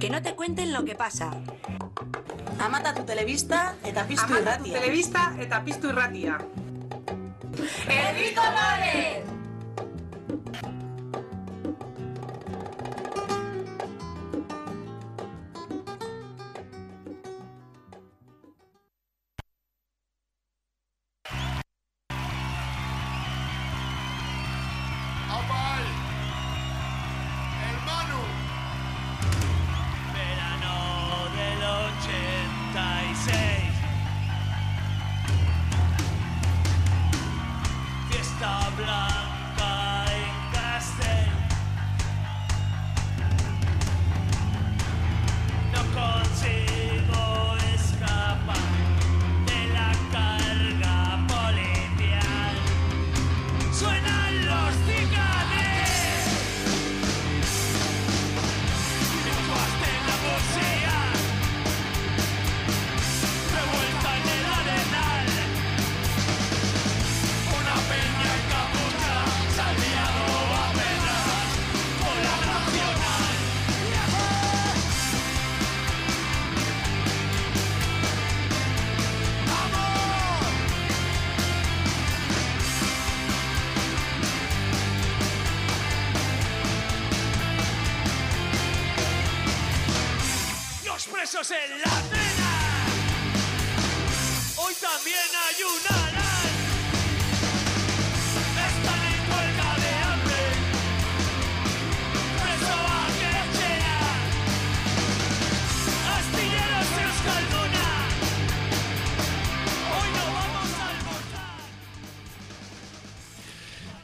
Que no te cuenten lo que pasa. Amata tu telebista eta piztu Amata tu irratia. telebista eta piztu irratia. ¡Herri Colores!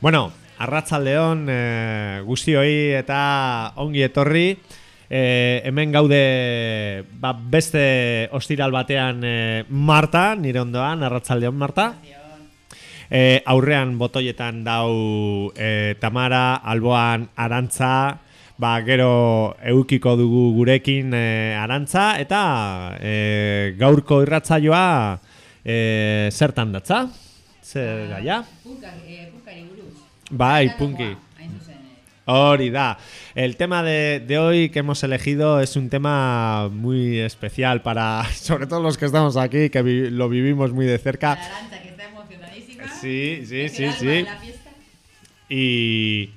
Bueno, arratzaldeon e, guztioi eta ongi etorri. E, hemen gaude ba, beste ostiral batean e, Marta, nire ondoan, arratzaldeon Marta. E, aurrean botoietan dau e, Tamara, alboan Arantza, ba, gero eukiko dugu gurekin e, Arantza, eta e, gaurko irratzaioa e, zertan datza? Zer gaia? Punkari, eh, punkari buruz. Bai, Zertatakoa, punki. hain zuzen, eh. Ori da. El tema de, de hoy que hemos elegido es un tema muy especial para, sobre todo los que estamos aquí, que vi- lo vivimos muy de cerca. Que está emocionadísima. Sí, sí, sí, sí. Y,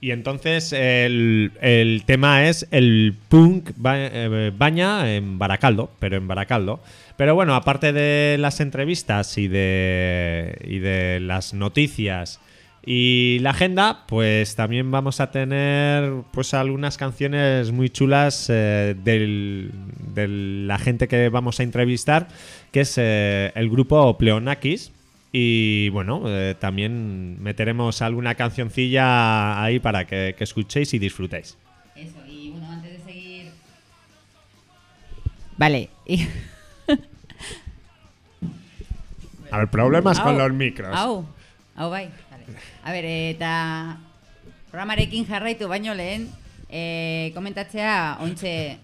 y entonces el, el tema es el punk ba- eh, baña en Baracaldo, pero en Baracaldo. Pero bueno, aparte de las entrevistas y de, y de las noticias y la agenda, pues también vamos a tener pues algunas canciones muy chulas eh, del- de la gente que vamos a entrevistar, que es eh, el grupo Pleonakis. Y bueno, eh, también meteremos alguna cancioncilla ahí para que, que escuchéis y disfrutéis. Eso, y bueno, antes de seguir. Vale. A ver, problemas con los micros. Au, au bai. A ber, eta programarekin jarraitu baino lehen, eh, komentatzea ointxe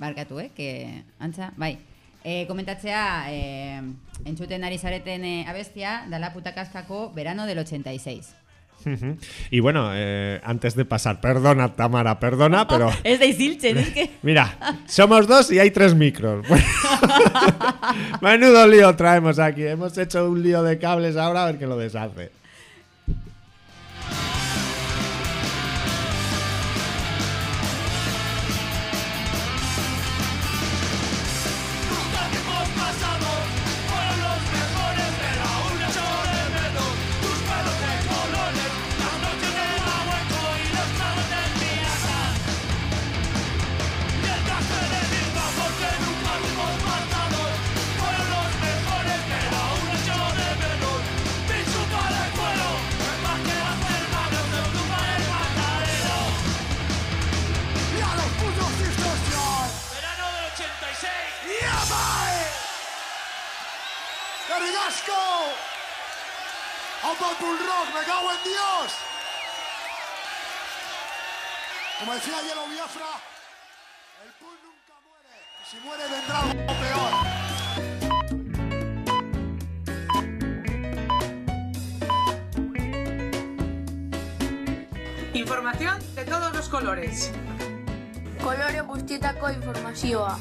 barkatu, eh, que antza, bai. Eh, komentatzea eh, entzuten ari zareten eh, abestia dala putakaskako verano del 86. Ujú. y bueno, eh, antes de pasar, perdona Tamara, perdona, pero Ez da iziltzen, es que... mira, somos dos y hay tres micros. Menudo lío traemos aquí. Hemos hecho un lío de cables ahora a ver qué lo deshace. ¡Aupa el bull rock! ¡Me cago en Dios! Como decía Hielo Biafra, el punk nunca muere. Y si muere vendrá algo peor. Información de todos los colores. kolore guztietako informazioa.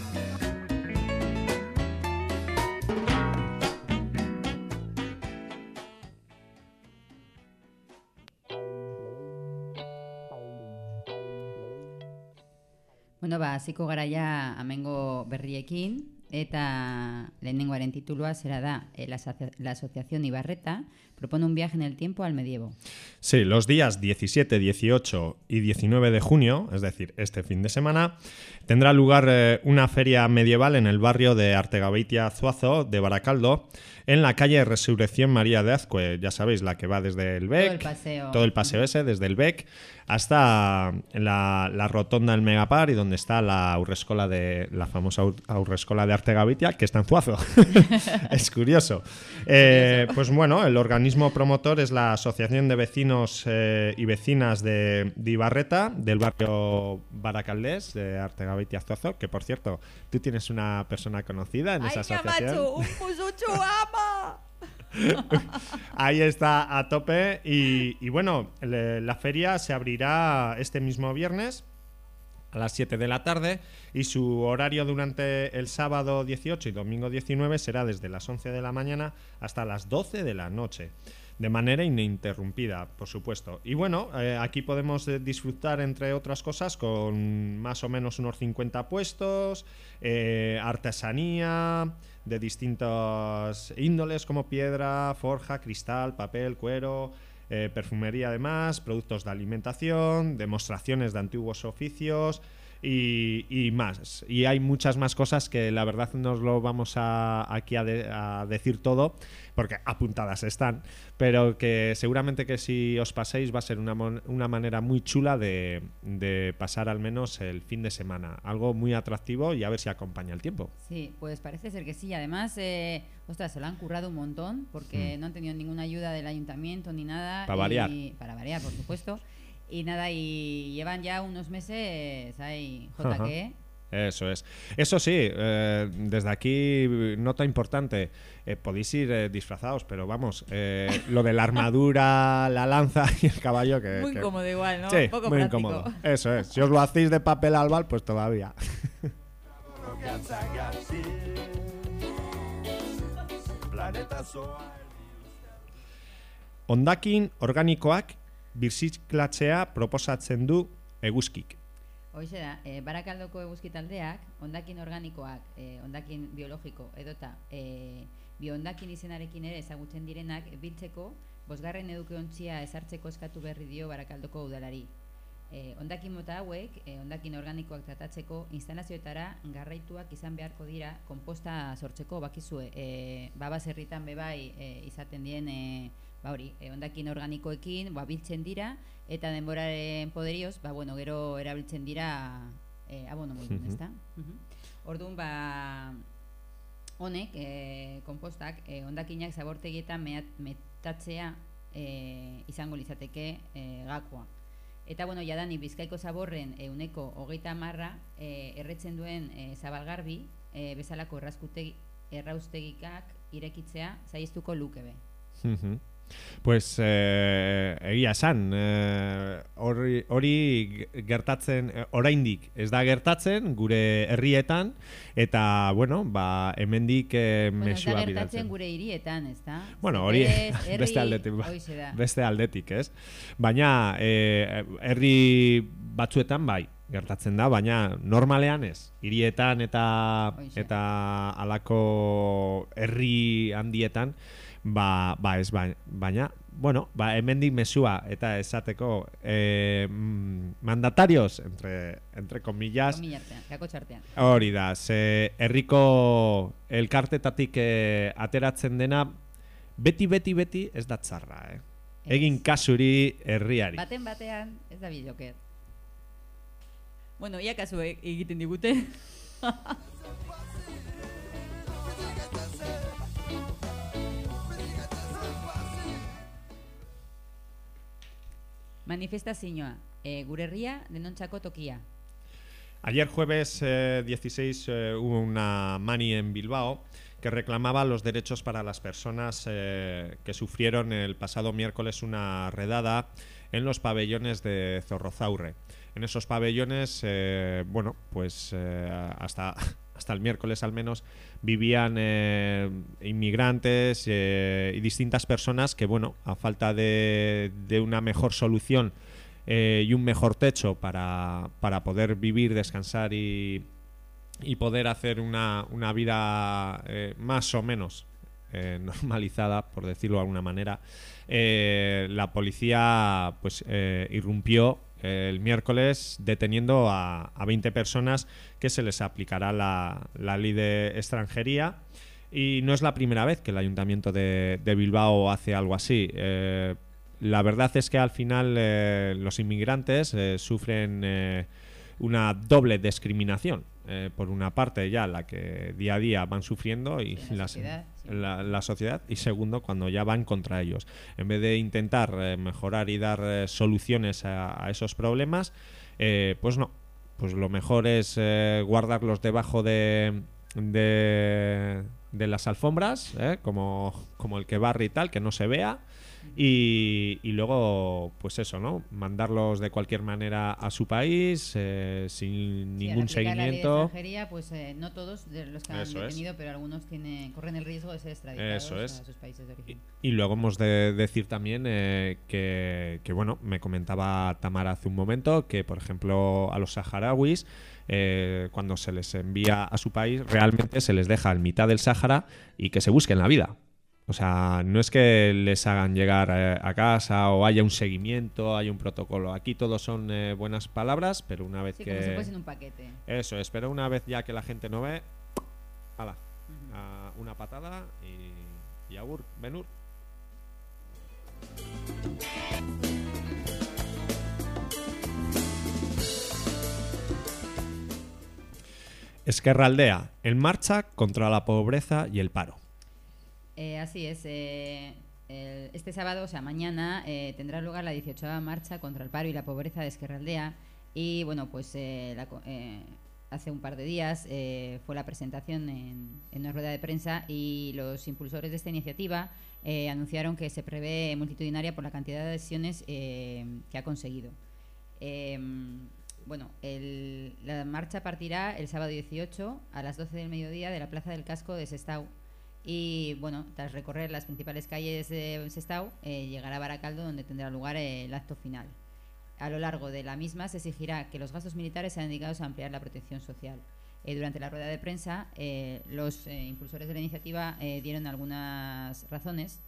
Bueno, ba, ziko garaia amengo berriekin, eta lehenengoaren titulua será da eh, la, asocia- la Asociación Ibarreta propone un viaje en el tiempo al medievo. Sí, los días 17, 18 y 19 de junio, es decir, este fin de semana, tendrá lugar eh, una feria medieval en el barrio de Artegabeitia Zuazo de Baracaldo, en la calle Resurrección María de Azcue, ya sabéis, la que va desde el BEC, Todo el paseo. todo el paseo ese, desde el BEC hasta la, la rotonda del Megapar y donde está la aurrescola de la famosa aur- aurrescola de Artegabeitia, que está en Zuazo. es curioso. Eh, pues bueno, el organismo promotor es la Asociación de Vecinos eh, y Vecinas de, de Ibarreta, del barrio Baracaldés, de Artegabeitia Zuazo, que por cierto, tú tienes una persona conocida en esa asociación. un! Ahí está a tope. Y, y bueno, le- la feria se abrirá este mismo viernes a las 7 de la tarde y su horario durante el sábado 18 y domingo 19 será desde las 11 de la mañana hasta las 12 de la noche. De manera ininterrumpida, por supuesto. Y bueno, eh, aquí podemos eh, disfrutar, entre otras cosas, con más o menos unos 50 puestos, eh, artesanía de distintas índoles como piedra, forja, cristal, papel, cuero, eh, perfumería además, productos de alimentación, demostraciones de antiguos oficios y, y más. Y hay muchas más cosas que la verdad no os lo vamos a, aquí a decir todo porque apuntadas están, pero que seguramente que si os paséis va a ser una, una manera muy chula de, de pasar al menos el fin de semana. Algo muy atractivo y a ver si acompaña el tiempo. Sí, pues parece ser que sí. Además, eh, ostras, se lo han currado un montón porque no han tenido ninguna ayuda del ayuntamiento ni nada. Mm. Pa' y- variar. Para variar, por supuesto. Y nada, y llevan ya unos meses ahí. JQ. Eso es. Eso sí, eh, desde aquí, nota importante, eh, podéis ir eh, disfrazados, pero vamos, eh, lo de la armadura, la lanza y el caballo que... Muy que- incómodo igual, ¿no? Sí, Un poco muy práctico. incómodo. Eso es. Si os lo hacéis de papel albal, pues todavía. Ondakin organikoak birziklatzea proposatzen du eguzkik. Hoxe da, e, barakaldoko eguzki taldeak, ondakin organikoak, e, ondakin biologiko edota e, biondakin izenarekin ere ezagutzen direnak biltzeko, bosgarren edukeontzia ezartzeko eskatu berri dio barakaldoko udalari. E, ondakin mota hauek, e, ondakin organikoak tratatzeko instalazioetara garraituak izan beharko dira konposta sortzeko bakizue. E, baba zerritan bebai e, izaten dien e, ba hori, e, ondakin organikoekin ba, biltzen dira eta denboraren poderioz, ba, bueno, gero erabiltzen dira e, abono modun, Mhm. ezta? Mhm. Orduan, ba, honek, e, kompostak, e, ondakinak zabortegietan metatzea e, izango litzateke e, gakoa. Eta, bueno, jadani bizkaiko zaborren euneko hogeita marra e, erretzen duen e, zabalgarbi, e, bezalako errazkutegi, erraustegikak irekitzea zaiztuko luke be. Mhm. Pues eh, egia esan, eh, hori hori gertatzen, eh, oraindik ez da gertatzen gure herrietan, eta, bueno, ba, hemendik eh, Bueno, mesua gertatzen gure hirietan, ezta? Bueno, hori herri, beste aldetik, ba- beste aldetik, ez? Baina eh, herri batzuetan bai, gertatzen da, baina normalean ez. Hirietan eta Hoixe. eta halako herri handietan ba, ba ez ba- baina bueno, ba hemendik mesua eta esateko eh, mm, mandatarios entre entre comillas. Hori da, ze herriko elkartetatik eh, ateratzen dena beti beti beti ez da txarra, eh? Ez. Egin kasuri herriari. Baten batean, ez da biloker. Bueno, ia kasu egiten digute. Manifestazioa, e, gure herria denontzako tokia. Ayer jueves eh, 16 eh, hubo una mani en Bilbao que reclamaba los derechos para las personas eh, que sufrieron el pasado miércoles una redada en los pabellones de Zorrozaurre. En esos pabellones, eh, bueno, pues eh, hasta, hasta el miércoles al menos vivían eh, inmigrantes eh, y distintas personas que, bueno, a falta de, una mejor solución eh, y un mejor techo para, para poder vivir, descansar y, y poder hacer una, una vida más o menos normalizada, por decirlo de alguna manera, la policía pues irrumpió el miércoles deteniendo a, a 20 personas que se les aplicará la, la ley de extranjería. Y no es la primera vez que el ayuntamiento de, de Bilbao hace algo así. Eh, la verdad es que al final eh, los inmigrantes eh, sufren eh, una doble discriminación. Por una parte ya la que día a día van sufriendo y La sí. La, la sociedad y segundo cuando ya van contra ellos. En vez de intentar eh, mejorar y dar eh, soluciones a, esos problemas, eh, pues no. Pues lo mejor es guardarlos debajo de, de, las alfombras, como, como el que barre y tal, que no se vea. Y, y luego, pues eso, ¿no? Mandarlos de cualquier manera a su país, eh, sin Sí, ningún aplicar la ley de seguimiento. extranjería, pues eh, no todos de los que han Eso es. detenido, pero algunos tienen, corren el riesgo de ser extraditados Eso es. a sus países de origen. Y luego hemos de decir también eh, que, que, bueno, me comentaba Tamara hace un momento que, por ejemplo, a los saharauis, eh, cuando se les envía a su país, realmente se les deja en mitad del Sáhara y que se busquen la vida. O sea, no es que les hagan llegar eh, a casa o haya un seguimiento, haya un protocolo. Aquí todos son eh, buenas palabras, pero una vez Sí, que... como si fuesen un paquete. Eso es, pero una vez ya que la gente no ve, ala, a una patada y, y agur, Benur. Esquerra Aldea, en marcha contra la pobreza y el paro. Eh, así es. eh, el- este sábado, o sea, mañana, eh, tendrá lugar la 18 marcha contra el paro y la pobreza de Esquerra Aldea. Y bueno, pues hace un par de días fue la presentación en, en una rueda de prensa y los impulsores de esta iniciativa anunciaron que se prevé multitudinaria por la cantidad de adhesiones que ha conseguido. Em, bueno, el- la marcha partirá el sábado 18 a las 12 del mediodía de la Plaza del Casco de Sestao. Y bueno, tras recorrer las principales calles de Sestao, eh, llegará a Baracaldo, donde tendrá lugar eh, el acto final. A lo largo de la misma se exigirá que los gastos militares sean dedicados a ampliar la protección social. Eh, durante la rueda de prensa, eh, los eh, impulsores de la iniciativa eh, dieron algunas razones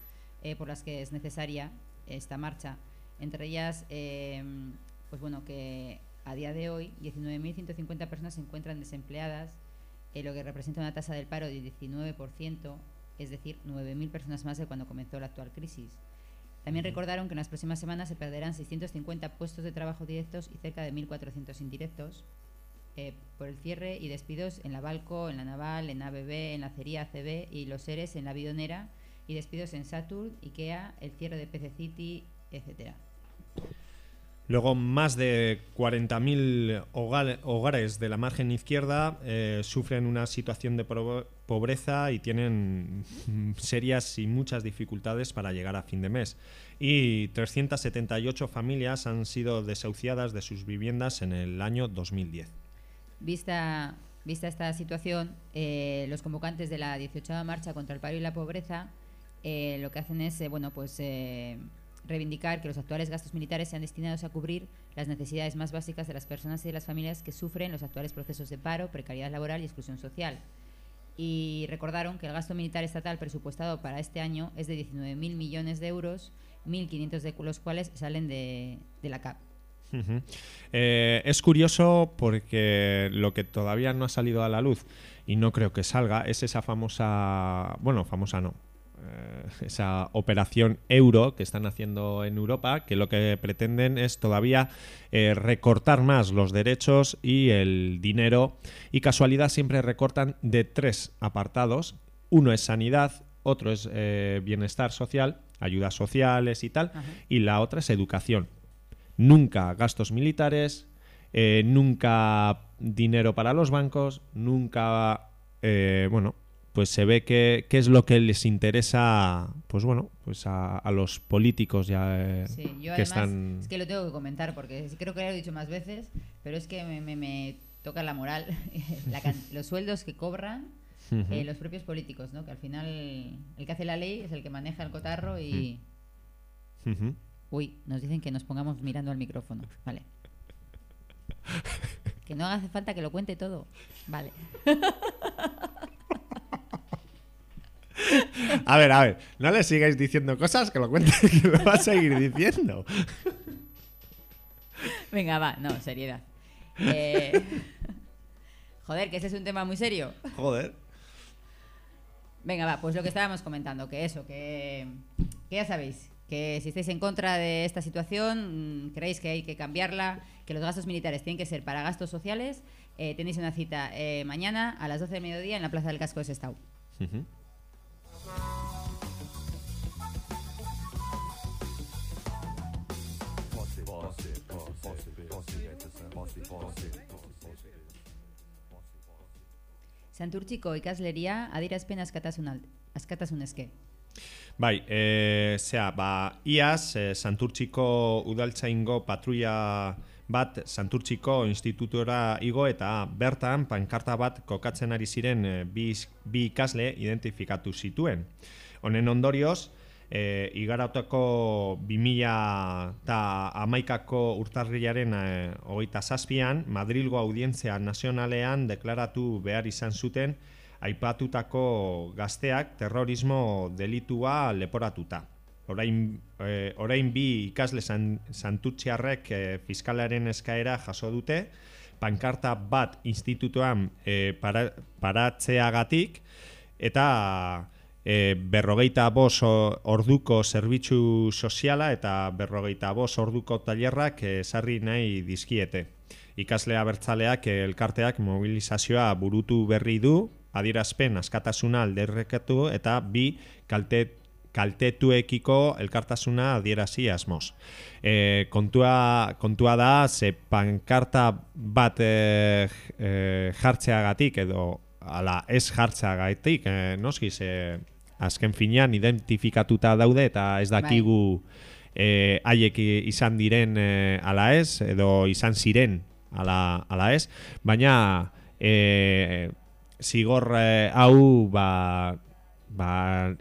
por las que es necesaria esta marcha. Entre ellas, pues bueno, que a día de hoy 19.150 personas se encuentran desempleadas, eh, lo que representa una tasa del paro de 19%, es decir, 9.000 personas más de cuando comenzó la actual crisis. También recordaron que en las próximas semanas se perderán 650 puestos de trabajo directos y cerca de 1.400 indirectos eh, por el cierre y despidos en la Balco, en la Naval, en ABB, en la Acería ACB y los ERES en la Bidonera y despidos en Saturn, IKEA, el cierre de PC City, etcétera. Luego, más de 40.000 hogar- hogares de la margen izquierda eh, sufren una situación de pobreza y tienen serias y muchas dificultades para llegar a fin de mes. Y 378 familias han sido desahuciadas de sus viviendas en el año 2010. Vista, vista esta situación, eh, los convocantes de la 18 marcha contra el paro y la pobreza eh, lo que hacen es eh, bueno, pues, eh, reivindicar que los actuales gastos militares sean destinados a cubrir las necesidades más básicas de las personas y de las familias que sufren los actuales procesos de paro, precariedad laboral y exclusión social. Y recordaron que el gasto militar estatal presupuestado para este año es de 19.000 millones de euros, 1.500 de los cuales salen de, la CAP. Eh, es curioso porque lo que todavía no ha salido a la luz y no creo que salga es esa famosa, bueno, famosa no, esa operación euro que están haciendo en Europa, que lo que pretenden es todavía eh, recortar más los derechos y el dinero y casualidad siempre recortan de tres apartados. Uno es sanidad, otro es eh, bienestar social, ayudas sociales y tal, Ajá. y la otra es educación nunca gastos militares eh, nunca dinero para los bancos, nunca, eh, bueno, pues se ve que, qué es lo que les interesa, pues bueno, pues a, a los políticos ya eh, Sí, yo que además están... es que lo tengo que comentar porque creo que lo he dicho más veces, pero es que me, me- me toca la moral la los sueldos que cobran eh, los propios políticos, ¿no? Que al final el que hace la ley es el que maneja el cotarro y uy, nos dicen que nos pongamos mirando al micrófono, vale. Que no hace falta que lo cuente todo, vale. A ver, a ver, no le sigáis diciendo cosas que lo cuente, que lo va a seguir diciendo. Venga, va, no, seriedad. Eh, Joder, que ese es un tema muy serio. Joder. Venga, va, pues lo que estábamos comentando, que eso, que, que ya sabéis, que si estáis en contra de esta situación, mm, creéis que hay que cambiarla, que los gastos militares tienen que ser para gastos sociales, eh, tenéis una cita eh, mañana a las 12 del mediodía en la Plaza del Casco de Sestao. Ujú. Santurtziko ikasleria adierazpen askatasun, al- askatasun. Bai, e, zea, ba, iaz, e, Santurtziko udaltzaingo patrulla bat Santurtziko institutura igo eta bertan pankarta bat kokatzen ari ziren e, bi, bi ikasle identifikatu zituen. Honen ondorioz, e, igarautako 2000 eta amaikako urtarrilaren e, hogeita zazpian, Madrilgo audientzia nazionalean deklaratu behar izan zuten aipatutako gazteak terrorismo delitua leporatuta. Orain, e, orain bi ikasle san, santutxiarrek e, fiskalaren eskaera jaso dute, pankarta bat institutuan e, para, paratzeagatik, eta e, berrogeita bos o- orduko zerbitzu soziala eta berrogeita bos orduko tailerrak sarri nahi dizkiete. Ikasle abertzaleak eh, elkarteak mobilizazioa burutu berri du, adierazpen askatasuna alderrekatu eta bi kalte, kaltetuekiko elkartasuna adierazi asmoz. E, kontua, kontua da, ze pankarta bat e, e, jartzeagatik edo ala ez jartzeagatik, e, noski, ze azken finean identifikatuta daude eta ez dakigu e, haiek i- izan diren e, ala ez, edo izan ziren ala, ala ez, baina e, zigor e, hau ba, ba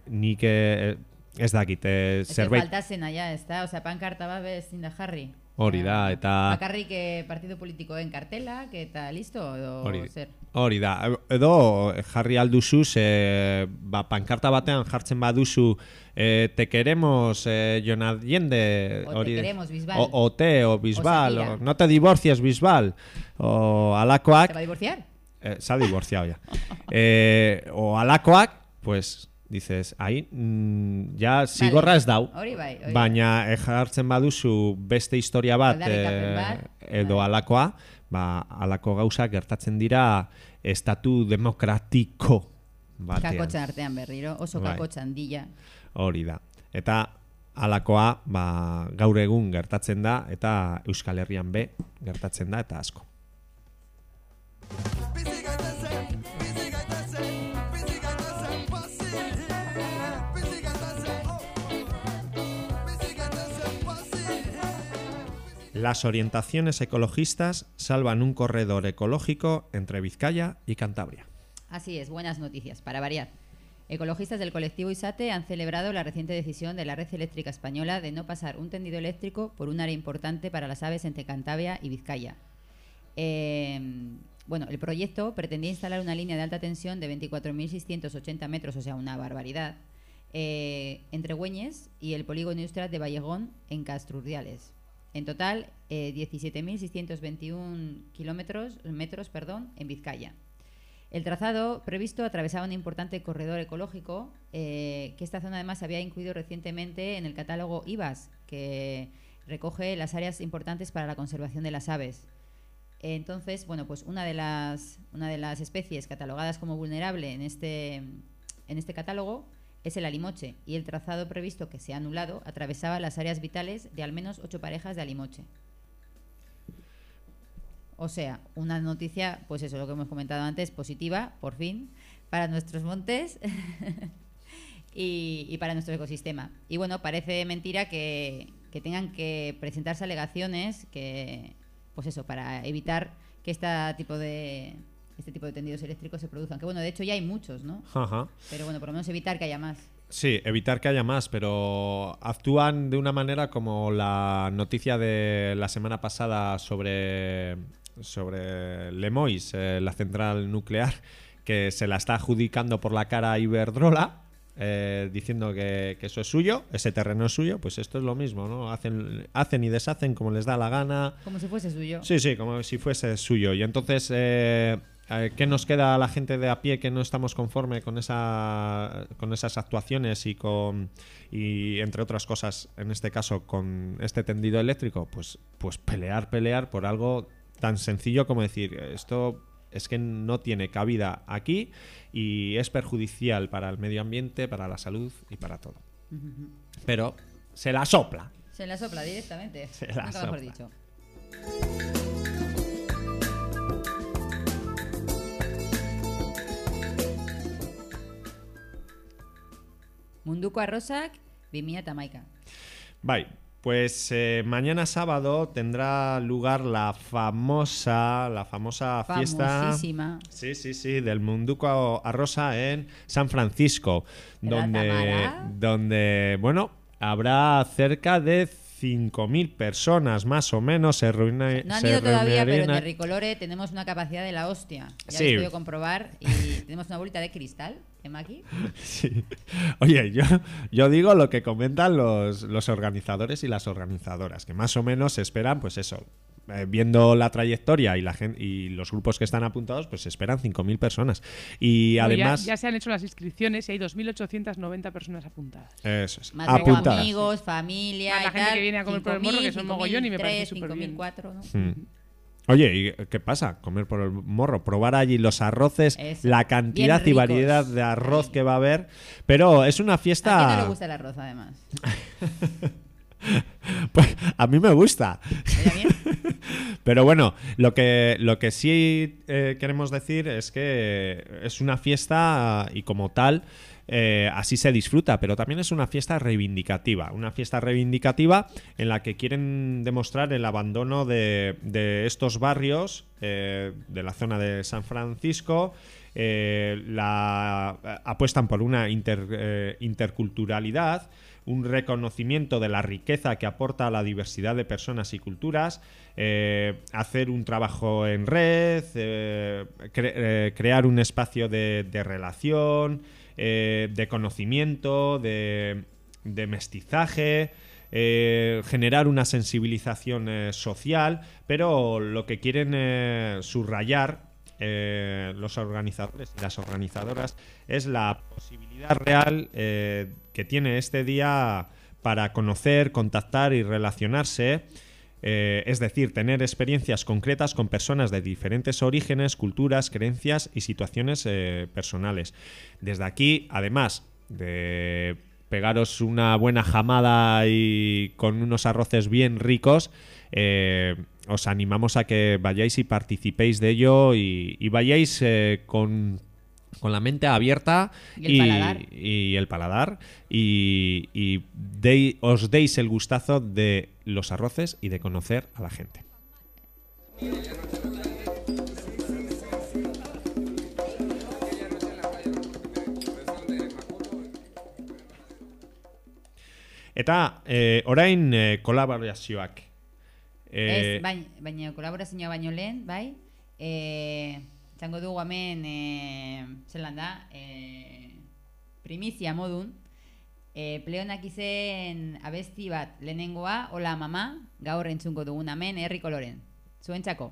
nik e, ez dakit e, zerbait falta zena ez da, osea, pankarta bat ezin da jarri. Hori da, Osea, eta- Bakarrik eh, partido politikoen kartelak eta listo, edo Hori, zer. hori da, edo jarri alduzu, ze, ba, pankarta batean jartzen baduzu e, te queremos eh, Jon Allende O te queremos, Bisbal. o, o te, o Bisbal, Shakira. o, no te divorcies Bisbal o ¿Se alakoak va a divorciar? eh, se ha divorciado ya eh, o alakoak pues dices, ahí mm, ya zigorra ez dau. Hori bai, hori baina eh, jartzen baduzu beste historia bat eh, bat, edo bai. alakoa ba, alako gauza gertatzen dira estatu demokratiko batean. Kakotxan artean berriro, oso Bai. kakotxan handila. hori da. Eta alakoa ba, gaur egun gertatzen da eta Euskal Herrian be gertatzen da eta asko. Bizi Las orientaciones ecologistas salvan un corredor ecológico entre Vizcaya y Cantabria. Así es, buenas noticias, para variar. Ecologistas del colectivo ISATE han celebrado la reciente decisión de la red eléctrica española de no pasar un tendido eléctrico por un área importante para las aves entre Cantabria y Vizcaya. Eh, bueno, el proyecto pretendía instalar una línea de alta tensión de 24.680 metros, o sea, una barbaridad, eh, entre Güeñes y el polígono industrial de Vallegón en Castrurdiales. En total, eh, 17.621 kilómetros, metros perdón, en Vizcaya. El trazado previsto atravesaba un importante corredor ecológico, eh, que esta zona además había incluido recientemente en el catálogo IVAS, que recoge las áreas importantes para la conservación de las aves. Entonces, bueno, pues una de las, una de las especies catalogadas como vulnerable en este, en este catálogo es el alimoche, y el trazado previsto que se ha anulado atravesaba las áreas vitales de al menos ocho parejas de alimoche. O sea, una noticia, pues eso, lo que hemos comentado antes, positiva, por fin, para nuestros montes y, para nuestro ecosistema. Y bueno, parece mentira que, que tengan que presentarse alegaciones que, pues eso, para evitar que este tipo de este tipo de tendidos eléctricos se produzcan. Que bueno, de hecho ya hay muchos, ¿no? Ajá. Pero bueno, por lo menos evitar que haya más. Sí, evitar que haya más, pero actúan de una manera como la noticia de la semana pasada sobre, sobre Lemois, eh, la central nuclear, que se la está adjudicando por la cara a Iberdrola, eh, diciendo que, que eso es suyo, ese terreno es suyo, pues esto es lo mismo, ¿no? Hacen, hacen y deshacen como les da la gana. Como si fuese suyo. Sí, sí, como si fuese suyo. Y entonces, eh, eh, ¿qué nos queda a la gente de a pie que no estamos conforme con esa con esas actuaciones y con y entre otras cosas, en este caso con este tendido eléctrico? Pues pues pelear, pelear por algo tan sencillo como decir, esto es que no tiene cabida aquí y es perjudicial para el medio ambiente, para la salud y para todo. Pero se la sopla. Se la sopla directamente. Se la Nunca mejor sopla. dicho. Munduko arrosak 2008. Bai, pues eh, mañana sábado tendrá lugar la famosa, la famosa fiesta. Famosísima. Sí, sí, sí, del Munduco a Rosa en San Francisco, ¿En la donde, donde, bueno, habrá cerca de 5.000 personas más o menos. Se reúne, No han ido todavía, pero en Terricolore tenemos una capacidad de la hostia. Ya Sí. lo he podido comprobar. Y tenemos una bolita de cristal, ¿eh, Maki? Sí. Oye, yo, yo digo lo que comentan los, los organizadores y las organizadoras, que más o menos esperan, pues eso, eh, viendo la trayectoria y la gen- y los grupos que están apuntados, pues esperan 5.000 personas. Y No, ya- además... ya, se han hecho las inscripciones y hay 2.890 personas apuntadas. Eso es, Más apuntadas. amigos, familia Más la y gente tal. que viene a comer por el morro, que son 5.000, mogollón y me parece 5.003, superbién. 5.004, ¿no? Mm. Oye, ¿y qué pasa? Comer por el morro, probar allí los arroces, Eso. la cantidad y variedad de arroz que va a haber, pero es una ¿A fiesta... quién no le gusta el arroz, además? Pues a mí me gusta. Pero bueno, lo que, lo que sí eh, queremos decir es que es una fiesta y como tal, eh, así se disfruta, pero también es una fiesta reivindicativa. Una fiesta reivindicativa en la que quieren demostrar el abandono de, estos barrios eh, de la zona de San Francisco. eh, apuestan por una inter- interculturalidad, un reconocimiento de la riqueza que aporta a la diversidad de personas y culturas, hacer un trabajo en red, cre- crear un espacio de relación, eh, de conocimiento, de, mestizaje, eh, generar una sensibilización eh, social, pero lo que quieren subrayar los organizadores y las organizadoras es la posibilidad real que tiene este día para conocer, contactar y relacionarse. Eh, es decir, tener experiencias concretas con personas de diferentes orígenes, culturas, creencias y situaciones eh, personales. Desde aquí, además de pegaros una buena jamada y con unos arroces bien ricos, eh, os animamos a que vayáis y participéis de ello y, y vayáis con, con la mente abierta Y el paladar. y el paladar y, y dei- os deis el gustazo de los arroces y de conocer a la gente. Eta eh, orain eh, kolaborazioak. Eh, Ez, bain, baina kolaborazioa baino lehen, bai? E, txango dugu hemen, e, zelan da, e, primizia modun, e, pleonak izen abesti bat lehenengoa, hola mama, gaur entzungo dugun hemen, herri koloren. Zuentzako.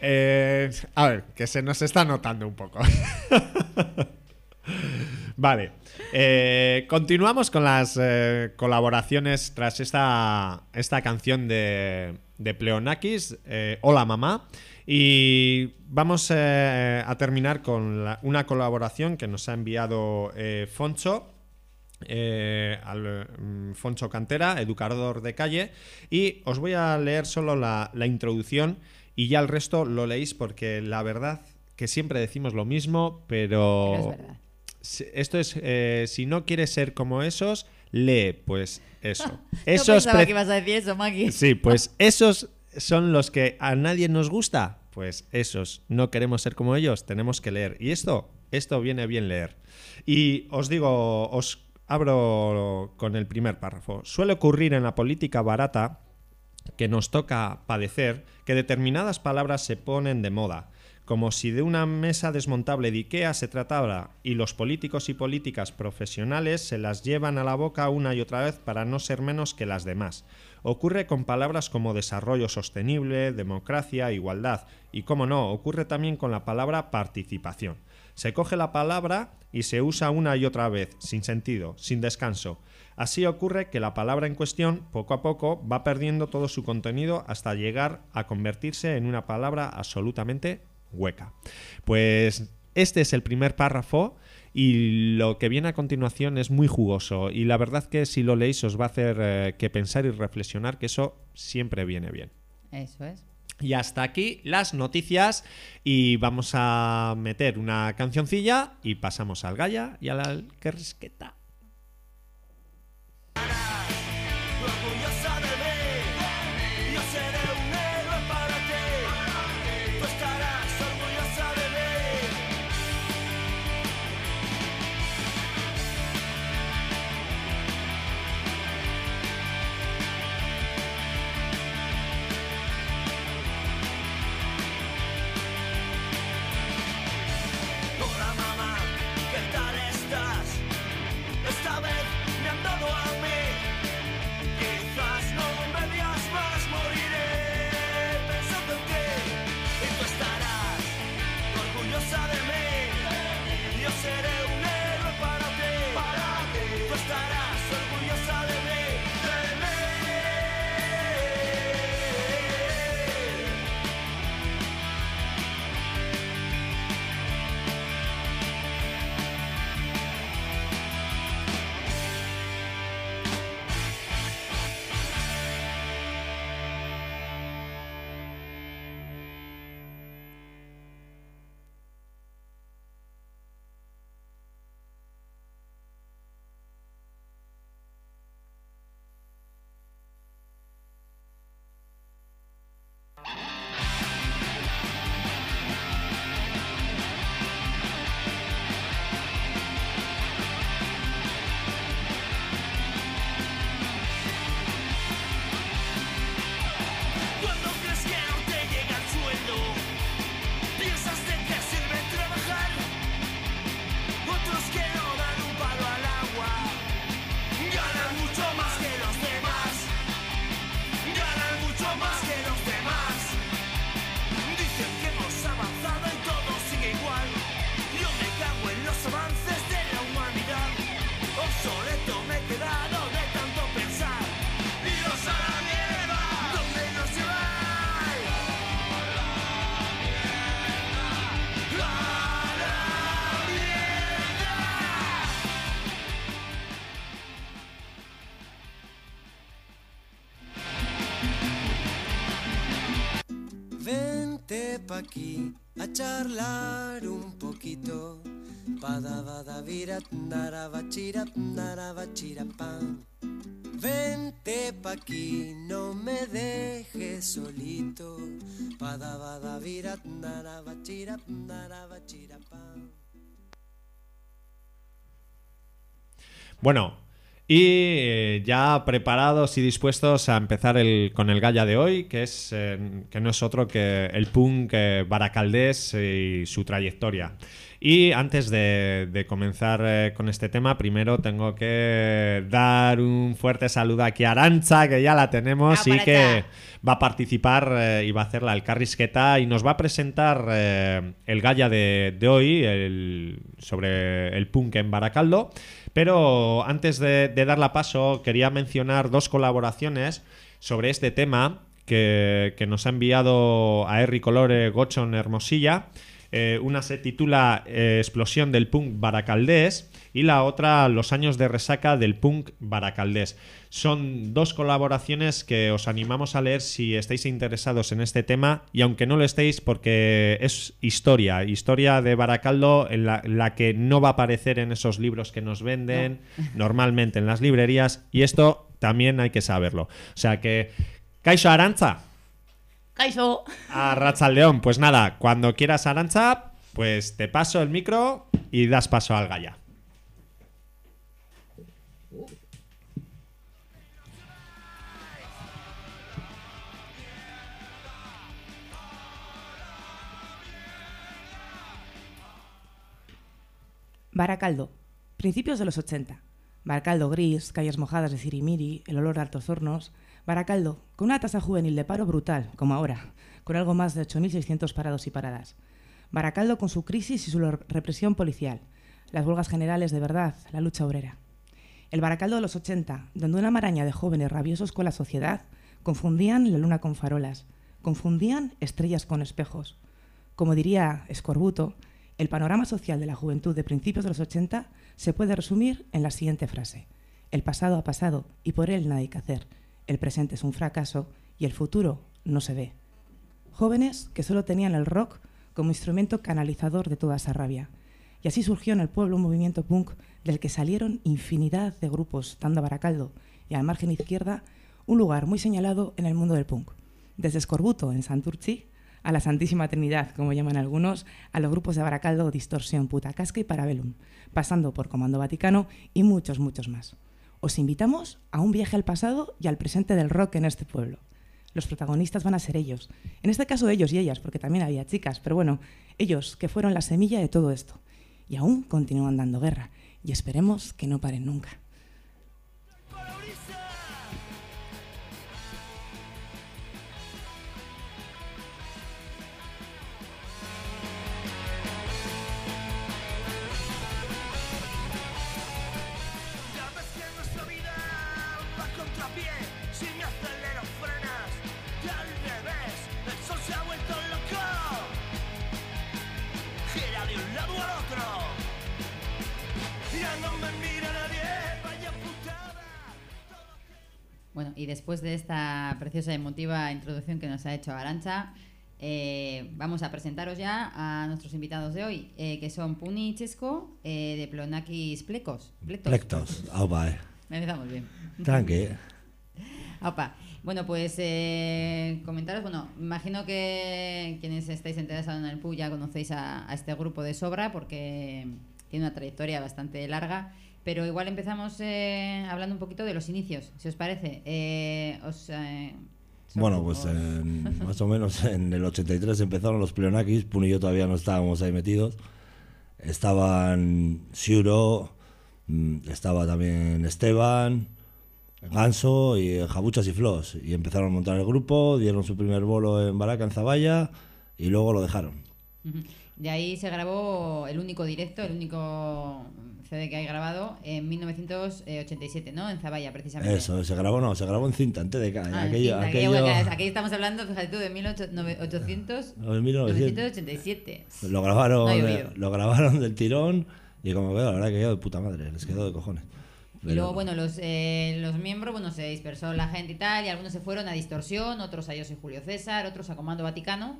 Eh, a ver, que se nos está notando un poco. vale. eh, continuamos con las eh, colaboraciones tras esta, esta canción de, de Pleonakis, Hola Mamá. Y vamos a terminar con una colaboración que nos ha enviado Foncho. mm, Foncho Cantera, educador de calle, y os voy a leer solo la introducción y ya el resto lo leéis porque la verdad que siempre decimos lo mismo, pero... Pero es verdad. Esto es, eh, si no quieres ser como esos, lee, pues eso. no Esos pensaba pre- que ibas a decir eso, Maki. Sí, pues esos son los que a nadie nos gusta. Pues esos, no queremos ser como ellos, tenemos que leer. Y esto, esto viene bien leer. Y os digo, os abro con el primer párrafo. Suele ocurrir en la política barata que nos toca padecer que determinadas palabras se ponen de moda, como si de una mesa desmontable de Ikea se tratara y los políticos y políticas profesionales se las llevan a la boca una y otra vez para no ser menos que las demás. Ocurre con palabras como desarrollo sostenible, democracia, igualdad y, como no, ocurre también con la palabra participación. Se coge la palabra y se usa una y otra vez, sin sentido, sin descanso. Así ocurre que la palabra en cuestión, poco a poco, va perdiendo todo su contenido hasta llegar a convertirse en una palabra absolutamente hueca. Pues este es el primer párrafo y lo que viene a continuación es muy jugoso y la verdad que si lo leéis os va a hacer eh, que pensar y reflexionar que eso siempre viene bien. Eso es. Y hasta aquí las noticias y vamos a meter una cancioncilla y pasamos al Gaya y a la. Aquí a charlar un poquito. Pada bada virat narabachira narabachira pam. Vente pa' aquí, no me dejes solito. Pada bada virat narabachira narabachira pam. Bueno, y eh, ya preparados y dispuestos a empezar el, con el Gaya de hoy, que, es, eh, que no es otro que el punk eh, baracaldés y su trayectoria. Y antes de, de comenzar eh, con este tema, primero tengo que dar un fuerte saludo aquí a Arancha, que ya la tenemos y Arancha. que va a participar y va a hacer la Carrisqueta y nos va a presentar el Gaya de, de hoy el- sobre el punk en Baracaldo. Pero antes de, de dar la paso, quería mencionar dos colaboraciones sobre este tema que, que nos ha enviado a Erri Colore Gochon Hermosilla. Eh, una se titula eh, Explosión del punk baracaldés y la otra Los años de resaca del punk baracaldés. Son dos colaboraciones que os animamos a leer si estáis interesados en este tema y aunque no lo estéis porque es historia, historia de Baracaldo en la, la que no va a aparecer en esos libros que nos venden normalmente en las librerías y esto también hay que saberlo. O sea que, Caixo Aranza, Kaixo. a León, pues nada, cuando quieras Arancha, pues te paso el micro y das paso al Gaya. Baracaldo. Principios de los 80. Baracaldo gris, calles mojadas de cirimiri, el olor a altos hornos. Baracaldo, con una tasa juvenil de paro brutal, como ahora, con algo más de 8.600 parados y paradas. Baracaldo con su crisis y su represión policial. Las huelgas generales de verdad, la lucha obrera. El Baracaldo de los 80, donde una maraña de jóvenes rabiosos con la sociedad confundían la luna con farolas, confundían estrellas con espejos. Como diría Escorbuto, el panorama social de la juventud de principios de los 80 se puede resumir en la siguiente frase. El pasado ha pasado y por él nada hay que hacer. El presente es un fracaso y el futuro no se ve. Jóvenes que solo tenían el rock como instrumento canalizador de toda esa rabia. Y así surgió en el pueblo un movimiento punk del que salieron infinidad de grupos, dando a Baracaldo y al margen izquierda un lugar muy señalado en el mundo del punk. Desde Escorbuto, en Santurci, a la Santísima Trinidad, como llaman algunos, a los grupos de Baracaldo, Distorsión, Putacasca y Parabellum, pasando por Comando Vaticano y muchos, muchos más. Os invitamos a un viaje al pasado y al presente del rock en este pueblo. Los protagonistas van a ser ellos. En este caso ellos y ellas, porque también había chicas, pero bueno, ellos que fueron la semilla de todo esto. Y aún continúan dando guerra. Y esperemos que no paren nunca. Bueno, y después de esta preciosa y emotiva introducción que nos ha hecho Arancha, eh, vamos a presentaros ya a nuestros invitados de hoy, eh, que son Puni y Chesco eh, de Plonakis Plecos. Plectos. Plectos, aupa, eh. Empezamos bien. Tranqui. Aupa. Bueno, pues eh, comentaros, bueno, imagino que quienes estáis interesados en el PU ya conocéis a, a este grupo de sobra porque tiene una trayectoria bastante larga, pero igual empezamos eh, hablando un poquito de los inicios, si os parece. Eh, os, eh, Bueno, pues más o menos en el 83 empezaron los Pleonakis, Pun y yo todavía no estábamos ahí metidos. Estaban Siuro, mm, estaba también Esteban, Ganso y Jabuchas y Flos. Y empezaron a montar el grupo, dieron su primer bolo en Baraca, en Zaballa, y luego lo dejaron. De ahí se grabó el único directo, el único CD que hay grabado en 1987, ¿no? En Zaballa, precisamente. Eso, se grabó, no, se grabó en cinta, en TDK. en Ah, aquello, cinta, aquello- aquello- aquí estamos hablando, fíjate tú, de 1800, En 1900. 1987. Lo grabaron, No lo grabaron del tirón y como quedó, la verdad que quedó de puta madre, les quedó de cojones. Y Pero- luego, bueno, los, eh, los miembros, bueno, se dispersó la gente y tal, y algunos se fueron a Distorsión, otros a Yo soy Julio César, otros a Comando Vaticano.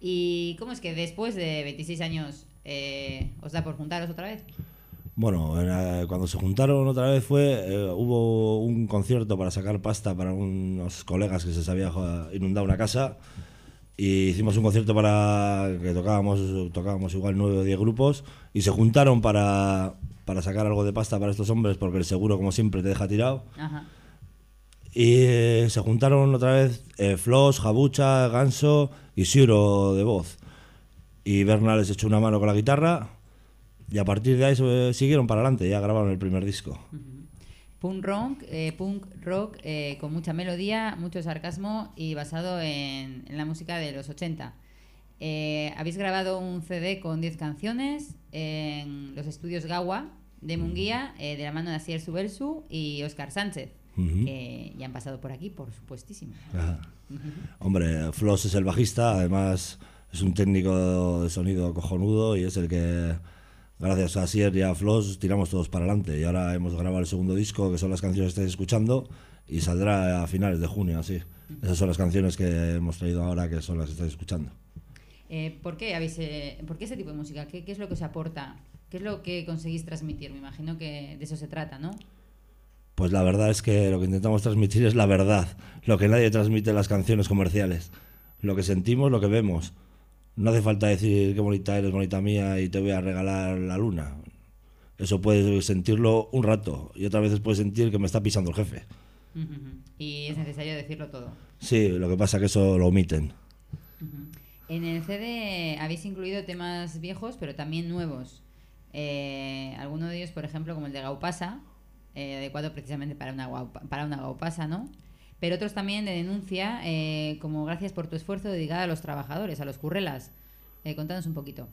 ¿Y cómo es que después de 26 años eh, os da por juntaros otra vez? Bueno, era- cuando se juntaron otra vez fue, eh, hubo un concierto para sacar pasta para unos colegas que se les había inundado una casa y hicimos un concierto para que tocábamos, tocábamos igual nueve o diez grupos y se juntaron para, para sacar algo de pasta para estos hombres porque el seguro como siempre te deja tirado Ajá. Y eh, se juntaron otra vez eh, Flos, Jabucha, Ganso y Siuro de voz y Berna les echó una mano con la guitarra Y a partir de ahí se- siguieron para adelante, ya grabaron el primer disco. Punk rock, eh, punk rock eh, con mucha melodía, mucho sarcasmo y basado en, en la música de los 80. Eh, habéis grabado un CD con 10 canciones en los estudios Gawa de Munguía, eh, de la mano de Asier Subelsu y Oscar Sánchez, Ujú. que ya han pasado por aquí, por supuestísimo. Ajá. Hombre, Floss es el bajista, además es un técnico de sonido cojonudo y es el que, gracias a Sier y a Floss, tiramos todos para adelante. Y ahora hemos grabado el segundo disco, que son las canciones que estáis escuchando, y saldrá a finales de junio, así. Esas son las canciones que hemos traído ahora, que son las que estáis escuchando. Eh, ¿por, qué habéis, eh, ¿Por qué ese tipo de música? ¿Qué, ¿Qué es lo que os aporta? ¿Qué es lo que conseguís transmitir? Me imagino que de eso se trata, ¿no? Pues la verdad es que lo que intentamos transmitir es la verdad, lo que nadie transmite en las canciones comerciales. Lo que sentimos, lo que vemos. No hace falta decir qué bonita eres, bonita mía, y te voy a regalar la luna. Eso puedes sentirlo un rato, y otras veces puedes sentir que me está pisando el jefe. Y es necesario decirlo todo. Sí, lo que pasa es que eso lo omiten. En el CD habéis incluido temas viejos, pero también nuevos. Eh, alguno de ellos, por ejemplo, como el de Gaupasa, eh, adecuado precisamente para una, guaupa- para una Gaupasa, ¿no? Pero otros también de denuncia, eh, como gracias por tu esfuerzo dedicado a los trabajadores, a los currelas. Eh, contanos un poquito.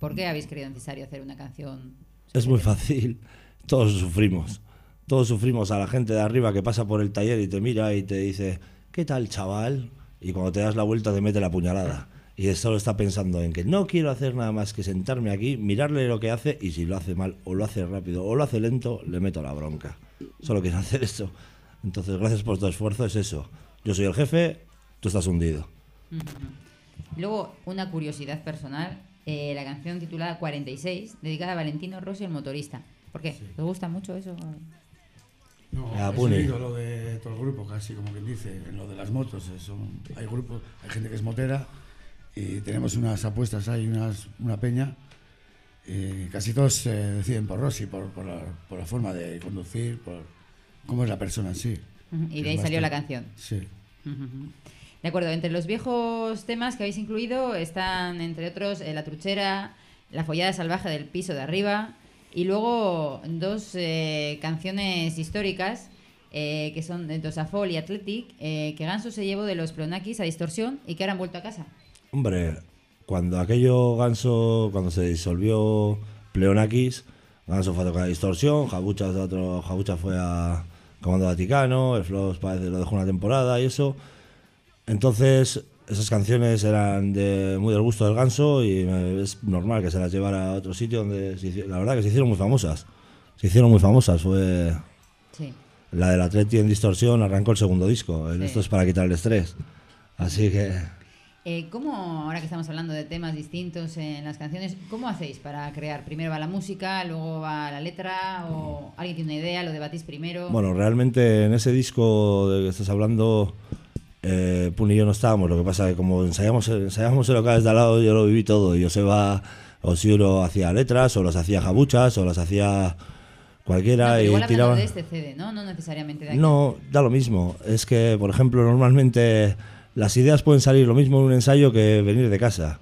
¿Por qué habéis creído necesario hacer una canción? Es muy fácil. Todos sufrimos. Todos sufrimos a la gente de arriba que pasa por el taller y te mira y te dice, ¿qué tal, chaval? Y cuando te das la vuelta te mete la puñalada. Y solo está pensando en que no quiero hacer nada más que sentarme aquí, mirarle lo que hace y si lo hace mal o lo hace rápido o lo hace lento, le meto la bronca. Solo quiero hacer eso. Entonces, gracias por tu esfuerzo, es eso. Yo soy el jefe, tú estás hundido. Luego, una curiosidad personal, eh, la canción titulada 46, dedicada a Valentino Rossi, el motorista. ¿Por qué? ¿Os gusta mucho eso? No, Ya, es ídolo de todo el grupo, casi como quien dice, en lo de las motos. son- hay grupos, hay gente que es motera y tenemos unas apuestas, hay unas, una peña. y casi todos se deciden por Rossi, por, por la, por la forma de conducir, por cómo es la persona en sí. Y de ahí salió la canción. Sí. De acuerdo, entre los viejos temas que habéis incluido están, entre otros, eh, La truchera, La follada salvaje del piso de arriba y luego dos eh, canciones históricas eh, que son de Dosafol y Athletic, eh, que Ganso se llevó de los Pleonakis a distorsión y que ahora han vuelto a casa. Hombre, cuando aquello Ganso, cuando se disolvió Pleonakis, Ganso fue a tocar distorsión, Jabucha, otro, Jabucha fue a Comando Vaticano, el Flows parece lo dejó una temporada y eso. Entonces, esas canciones eran de, muy del gusto del Ganso y es normal que se las llevara a otro sitio donde se la verdad que se hicieron muy famosas. Se hicieron muy famosas, fue Sí. la del Atleti en distorsión, arrancó el segundo disco. Sí. Esto es para quitar el estrés. Así que Eh, ¿Cómo, ahora que estamos hablando de temas distintos en las canciones, cómo hacéis para crear? ¿Primero va la música, luego va la letra? ¿O alguien tiene una idea, lo debatís primero? Bueno, realmente en ese disco de que estás hablando, eh, Pun y yo no estábamos. Lo que pasa es que como ensayamos, ensayamos en locales de al lado, yo lo viví todo. Y Joseba o Siuro hacía letras, o las hacía jabuchas, o las hacía No, cualquiera y igual hablando tiraba. de este CD, ¿no? No necesariamente de aquí. No, da lo mismo. Es que, por ejemplo, normalmente las ideas pueden salir lo mismo en un ensayo que venir de casa.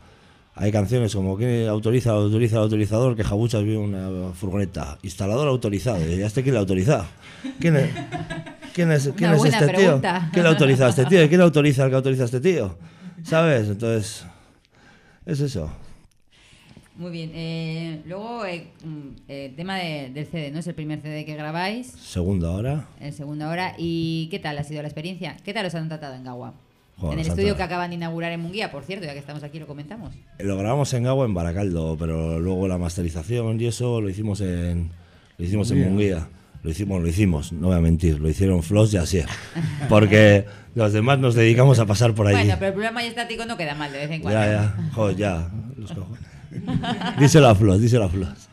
Hay canciones como que autoriza, autoriza el autorizador, que Jabuchas vio una furgoneta. Instalador autorizado. Y ya este quién la autoriza. ¿Quién es, quién es, quién es este pregunta. tío? ¿Quién le autoriza a este tío? ¿Y quién autoriza al que autoriza a este tío? ¿Sabes? Entonces, es eso. Muy bien. eh, luego, eh, mm, eh, tema de- del CD, ¿no? Es el primer CD que grabáis, Segunda hora. el segundo ahora. ¿Y qué tal ha sido la experiencia? ¿Qué tal os han tratado en Gawa? Joder, en el estudio que acaban de inaugurar en Munguía, por cierto, ya que estamos aquí lo comentamos. Lo grabamos en Gagua, en Baracaldo, pero luego la masterización y eso lo hicimos en lo hicimos en Munguía. Munguía. Lo hicimos, lo hicimos, no voy a mentir, lo hicieron Floss y Asier. Porque los demás nos dedicamos a pasar por allí. Bueno, pero el programa estático no queda mal de vez en cuando. ya, ya, joder, ya. Los cojones. díselo a Floss, díselo a Floss.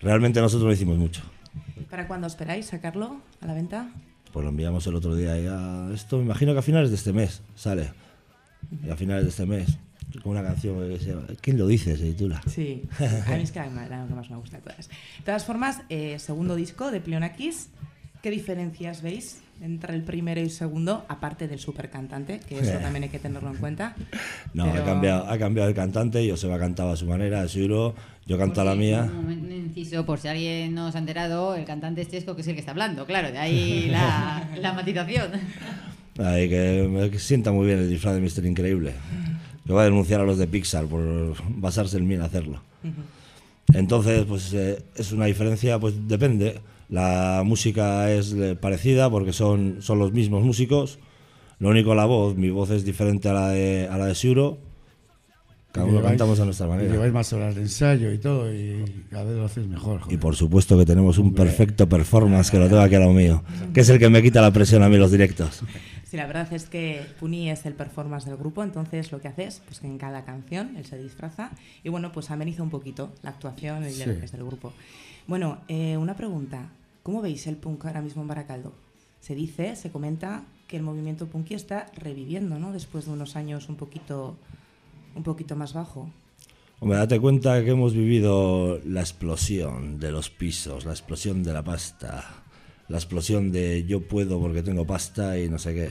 Realmente nosotros no hicimos mucho. ¿Para cuándo esperáis sacarlo a la venta? Pues lo enviamos el otro día ya. Esto me imagino que a finales de este mes sale. Y a finales de este mes. Con una canción que se llama- ¿Quién lo dice? Se titula. Sí, a mí es que la la que más me gusta de todas. De todas formas, eh, segundo disco de Pleonakis, ¿qué diferencias veis entre el primero y el segundo, aparte del supercantante, que eso Eh. también hay que tenerlo en cuenta. No, Pero- ha, cambiado, ha cambiado el cantante, Joseba cantaba a su manera, Suro, yo canto a la mía. Un inciso, por si alguien no se ha enterado, el cantante es Chesco, que es el que está hablando, claro, de ahí la, la matización. Ay, que me sienta muy bien el disfraz de Mister Increíble. Que va a denunciar a los de Pixar por basarse en mí en hacerlo. Entonces, pues eh, es una diferencia, pues depende. La música es eh, parecida porque son, son los mismos músicos. Lo único la voz, mi voz es diferente a la de, a la de Suro. Cada Y uno lleváis- cantamos a nuestra y manera. Lleváis más horas de ensayo y todo, y cada vez lo hacéis mejor. joder. Y por supuesto que tenemos un perfecto performance que lo tengo aquí a lo mío, que es el que me quita la presión a mí los directos. Sí, la verdad es que Puni es el performance del grupo, entonces lo que hace es pues, que en cada canción él se disfraza y bueno, pues ameniza un poquito la actuación y Sí. es del grupo. Bueno, eh, una pregunta. ¿Cómo veis el punk ahora mismo en Baracaldo? Se dice, se comenta que el movimiento punky está reviviendo, ¿no? Después de unos años un poquito, un poquito más bajo. Hombre, date cuenta que hemos vivido la explosión de los pisos, la explosión de la pasta, la explosión de yo puedo porque tengo pasta y no sé qué.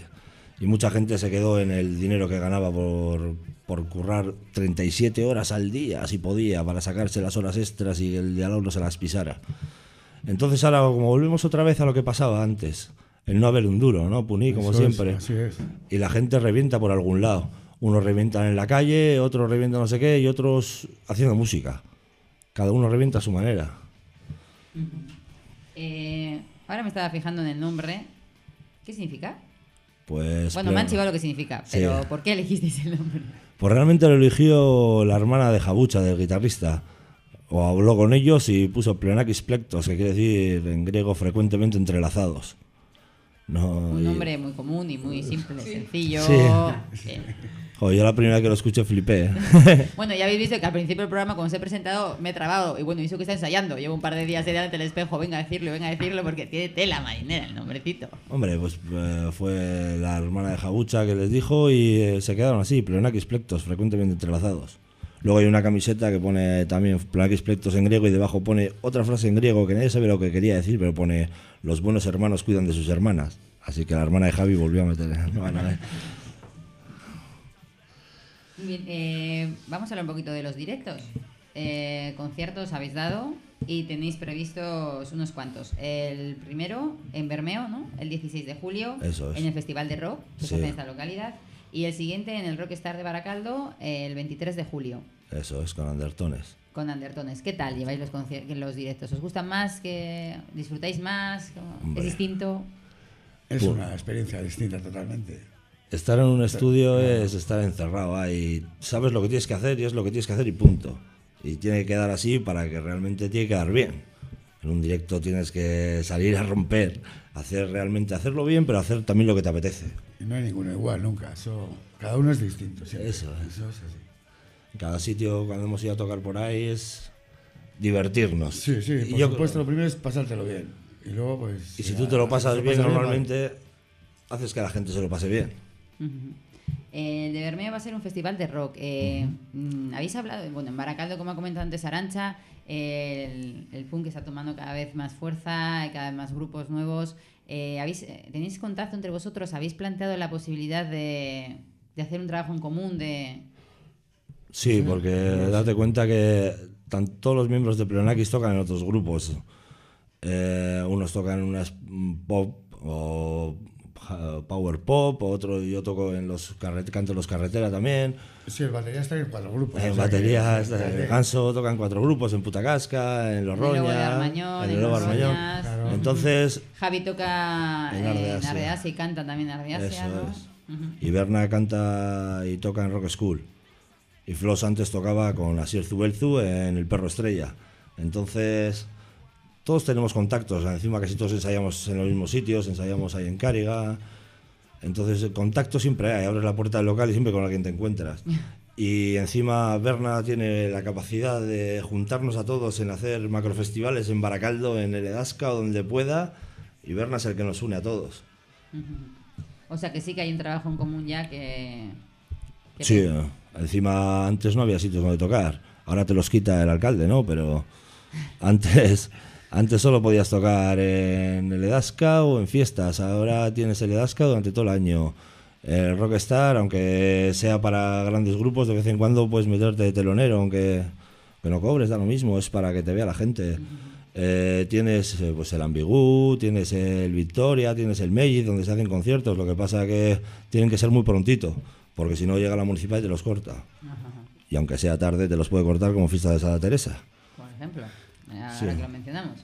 Y mucha gente se quedó en el dinero que ganaba por, por currar 37 horas al día, si podía, para sacarse las horas extras y el de al no se las pisara. Entonces ahora, como volvemos otra vez a lo que pasaba antes, el no haber un duro, ¿no? Puní, como Eso es, siempre. así es. Y la gente revienta por algún lado. Unos revientan en la calle, otros revientan no sé qué y otros haciendo música. Cada uno revienta a su manera. Eh, ahora me estaba fijando en el nombre. ¿Qué significa? Pues, bueno, me han chivado lo que significa, Sí. pero ¿por qué elegisteis el nombre? Pues realmente lo eligió la hermana de Jabucha, del guitarrista. O habló con ellos y puso plenakis plectos, que quiere decir en griego frecuentemente entrelazados. No, Un y- nombre muy común y muy simple, sencillo. Sí. Bien. Joder, yo la primera vez que lo escuché flipé. ¿eh? Bueno, ya habéis visto que al principio del programa, cuando os he presentado, me he trabado. Y bueno, y eso que está ensayando. Llevo un par de días delante del espejo. Venga a decirlo, venga a decirlo, porque tiene tela marinera el nombrecito. Hombre, pues eh, fue la hermana de Jabucha que les dijo y eh, se quedaron así, plenakis plectos, frecuentemente entrelazados. Luego hay una camiseta que pone también plenakis plectos en griego y debajo pone otra frase en griego que nadie sabe lo que quería decir, pero pone los buenos hermanos cuidan de sus hermanas. Así que la hermana de Javi volvió a meter. Bien, eh, vamos a hablar un poquito de los directos. Eh, conciertos habéis dado y tenéis previstos unos cuantos. El primero en Bermeo, ¿no? El 16 de julio. Eso es. En el Festival de Rock, que se hace en esta localidad. Y el siguiente en el Rockstar de Baracaldo, el 23 de julio. Eso es, con Andertones. Con Andertones. ¿Qué tal lleváis los, los directos? ¿Os gustan más? que ¿Disfrutáis más? ¿Cómo- Hombre. ¿Es distinto? Es Pues- una experiencia distinta totalmente. Estar en un estudio es estar encerrado ahí. Sabes lo que tienes que hacer y es lo que tienes que hacer y punto. Y tiene que quedar así para que realmente tiene que quedar bien. En un directo tienes que salir a romper, hacer realmente hacerlo bien, pero hacer también lo que te apetece. Y no hay ninguno igual, nunca. Eso, cada uno es distinto. siempre. Eso es. Eso es así. Cada sitio cuando hemos ido a tocar por ahí es divertirnos. Sí, sí, Y por yo- supuesto, lo primero es pasártelo bien. Y luego, pues. Y si ya, tú te lo pasas bien, pasa normalmente haces que la gente se lo pase bien. Eh, El de Bermeo va a ser un festival de rock. Eh, mm, Habéis hablado, bueno, en Baracaldo, como ha comentado antes Arancha, el, el punk está tomando cada vez más fuerza, hay cada vez más grupos nuevos. Eh, ¿habéis, eh, ¿Tenéis contacto entre vosotros? ¿Habéis planteado la posibilidad de, de hacer un trabajo en común? De... Sí, porque date cuenta que tan- todos los miembros de Pleonakis tocan en otros grupos. Eh, unos tocan unas mm, pop o power pop, otro yo toco en los canto en los carretera también. Sí, el batería está en cuatro grupos. En o sea que- batería, que- está- que- el Ganso tocan cuatro grupos, en Putacasca, en Los En Roña, Armañón, en en el Lobo Los Armañón. Claro. Entonces, Javi toca En en Ardeasia. Y canta también en Ardeasia, Eso ¿no? es. Ujú. Y Berna canta y toca en Rock School. Y Flos antes tocaba con Asier Zubelzu en El Perro Estrella. Entonces, todos tenemos contactos. Encima casi todos ensayamos en los mismos sitios, ensayamos ahí en Cáriga. Entonces, el contacto siempre hay. Abres la puerta del local y siempre con alguien te encuentras. Y encima Berna tiene la capacidad de juntarnos a todos en hacer macrofestivales en Baracaldo, en el Edasca o donde pueda. Y Berna es el que nos une a todos. O sea que sí que hay un trabajo en común ya que... que- Sí, eh, encima antes no había sitios donde tocar. Ahora te los quita el alcalde, ¿no? Pero antes Antes solo podías tocar en el Edasca o en fiestas, ahora tienes el Edasca durante todo el año. El Rockstar, aunque sea para grandes grupos, de vez en cuando puedes meterte de telonero, aunque que no cobres, da lo mismo, es para que te vea la gente. Eh, tienes eh, pues el Ambigú, tienes el Victoria, tienes el Meiji, donde se hacen conciertos. Lo que pasa que tienen que ser muy prontito, porque si no llega la municipal y te los corta. Y aunque sea tarde, te los puede cortar como fiesta de Santa Teresa. Por ejemplo, ahora Sí. que lo mencionamos.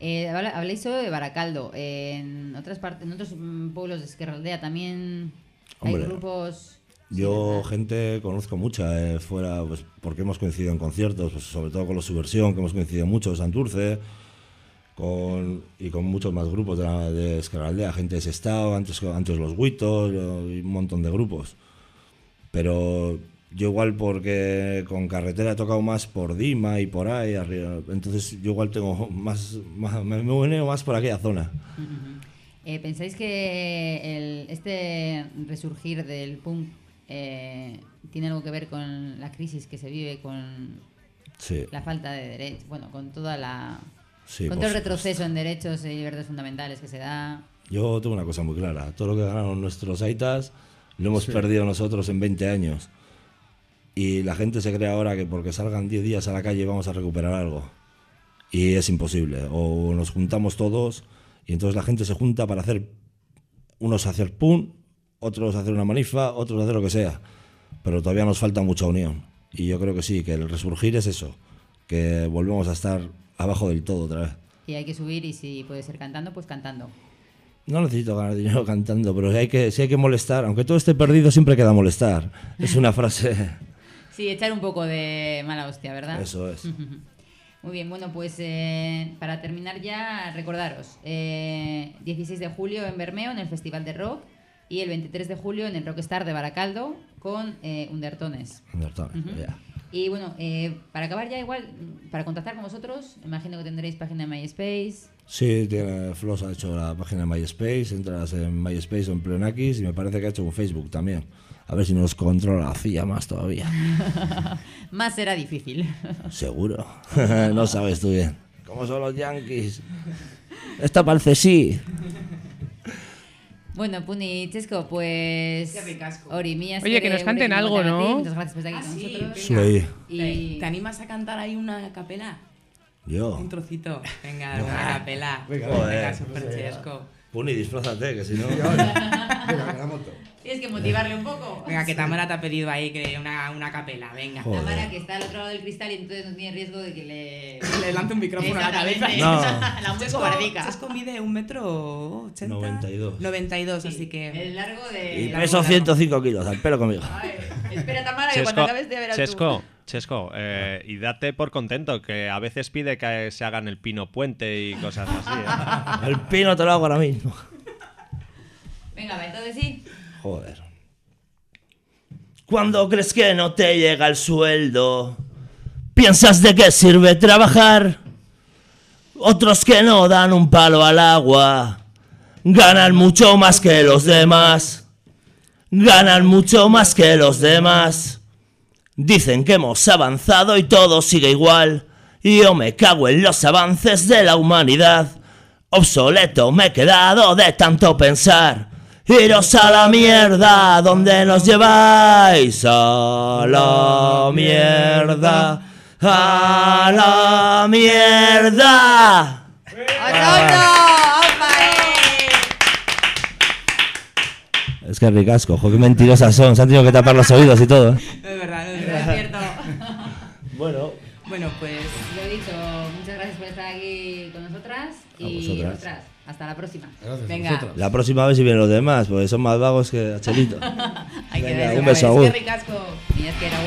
Eh, sobre Baracaldo. En otras partes, en otros mm, pueblos de Esquerra Aldea también Hombre, hay grupos. Yo gente conozco mucha eh, fuera, pues porque hemos coincidido en conciertos, pues, sobre todo con los Subversión, que hemos coincidido mucho, Santurce, con, y con muchos más grupos de, la, de Escaraldea, gente de Sestao, antes, antes los Huitos, y un montón de grupos. Pero yo igual porque con carretera he tocado más por Dima y por ahí arriba, entonces yo igual tengo más, más me me meneo más por aquella zona. Eh, ¿Pensáis que el- este resurgir del punk eh, tiene algo que ver con la crisis que se vive, con Sí. la falta de derechos, bueno, con toda la Sí, con todo el retroceso en derechos y libertades fundamentales que se da? Yo tengo una cosa muy clara. Todo lo que ganaron nuestros aitas lo hemos Sí. perdido nosotros en 20 años. Y la gente se cree ahora que porque salgan 10 días a la calle vamos a recuperar algo. Y es imposible. O nos juntamos todos y entonces la gente se junta para hacer, unos hacer pum, otros hacer una manifa, otros hacer lo que sea. Pero todavía nos falta mucha unión. Y yo creo que sí, que el resurgir es eso, que volvemos a estar abajo del todo otra vez. Y hay que subir y si puede ser cantando, pues cantando. No necesito ganar dinero cantando, pero si hay que, si hay que molestar, aunque todo esté perdido, siempre queda molestar. Es una frase. Sí, echar un poco de mala hostia, ¿verdad? Eso es. Muy bien, bueno, pues eh, para terminar ya, recordaros, eh, 16 de julio en Bermeo, en el Festival de Rock, y el 23 de julio en el Rockstar de Baracaldo con eh, Undertones. Undertones, ya. Y bueno, eh, para acabar ya igual, mm, para contactar con vosotros, imagino que tendréis página de MySpace. Sí, tiene, Flos ha hecho la página de MySpace, entras en MySpace o en Pleonakis y me parece que ha hecho un Facebook también. A ver si nos controla la CIA más todavía. Más será difícil. Seguro. no sabes tú bien. ¿Cómo son los yankees? Esta parece sí. Bueno, Puni Chesco, pues. Qué ricasco. Ori, mía, Oye, que nos canten algo, ¿no? Muchas gracias por estar aquí Ah, con sí, nosotros. venga. Sí. Y ¿Te animas a cantar ahí una capela? Yo. Un trocito. Venga, una capela. Venga, Venga, joder. super chesco. Puni, disfrázate, que si no. Tienes que motivarle un poco. Venga, que Tamara te ha pedido ahí que una, una capela, venga. Joder. Tamara, que está al otro lado del cristal y entonces no tiene riesgo de que le. Le lance un micrófono a la cabeza. Exactamente. La muy Chesco, cobardica. Chesco mide un metro ochenta. 92. 92, así que... El largo de. Y peso bola. 105 kilos, al pelo conmigo. Espera, Tamara, que cuando acabes de ver a Chesco, Chesco, eh, y date por contento, que a veces pide que se hagan el pino puente y cosas así. ¿eh? El pino te lo hago ahora mismo. Venga, va, entonces sí. Joder. Cuando crees que no te llega el sueldo, piensas de qué sirve trabajar. Otros que no dan un palo al agua, ganan mucho más que los demás. Ganan mucho más que los demás. Dicen que hemos avanzado y todo sigue igual. Y yo me cago en los avances de la humanidad. Obsoleto me he quedado de tanto pensar. Iros a la mierda, donde nos lleváis? A la mierda, a la mierda. Es que ricasco, jo, qué mentirosas son. Se han tenido que tapar los oídos y todo. ¿eh? Es verdad, es Es verdad. cierto. Bueno, Bueno, pues... Lo dicho, muchas gracias por estar aquí con nosotras. A y vosotras. ostras, hasta la próxima. Gracias, Venga. vosotros. la próxima vez si vienen los demás, porque son más vagos que Chelito. Hay que ver, un beso, es que ricasco. Y es que era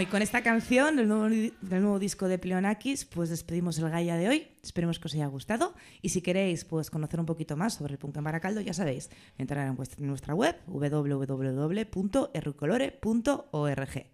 Y con esta canción del nuevo, disco de Pleonakis, pues despedimos el Gaia de hoy. Esperemos que os haya gustado. Y si queréis pues, conocer un poquito más sobre el punk en Baracaldo, ya sabéis, entrar en nuestra web www.erricolore.org.